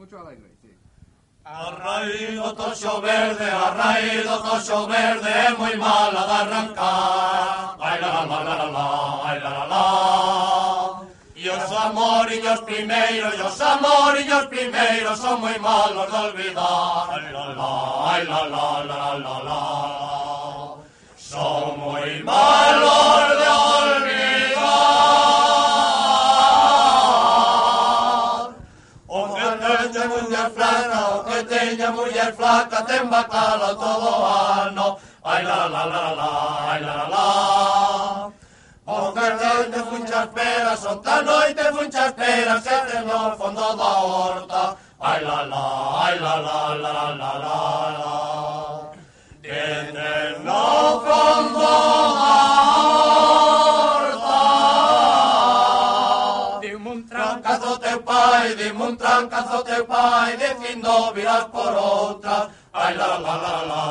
Mucho alegre, sí. Arraído tocho verde, arraído tocho verde, es muy mala de arrancar. Ay, la, la, la, la, la, la, ay, la, la, la. Y os amorillos primero, y os amorillos primero, son muy malos de olvidar. Ay, la, la, ay, la, la, la, la, la. Son muy malos teña muller flaca, ten bacala todo ano. Ai la la la la, ai la la. O que teña funchas peras, o ta noite funchas peras, que ten no fondo da horta. Ai la la, ai la la la la la la. Ten no fondo da horta. Dime un trancazo dime un trancazo teu pai, dicindo virás por outra. Ai la la la la,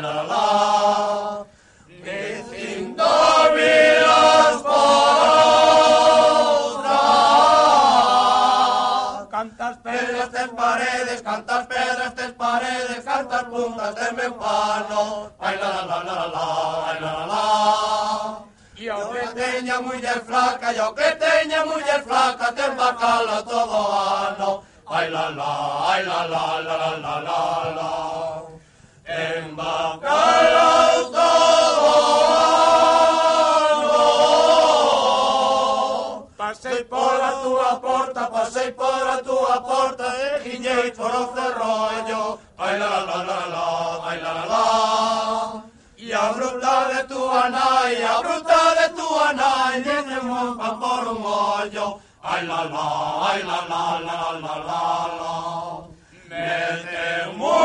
la la la. Dicindo virás por outra. Cantas pedras tes paredes, cantas pedras tes paredes, cantas puntas de meu pano. Ai la la la la la, la teña muller flaca, e ao que teña muller flaca, ten bacala todo ano. Ai la la, ai la la la la la la la. En bacala todo ano. Pasei pola túa porta, pasei pola túa porta, e giñei por o cerrollo. Ai la la la la, ai la la la. E a bruta de túa nai, a bruta Ay la la, ay la la la la la la. Metemos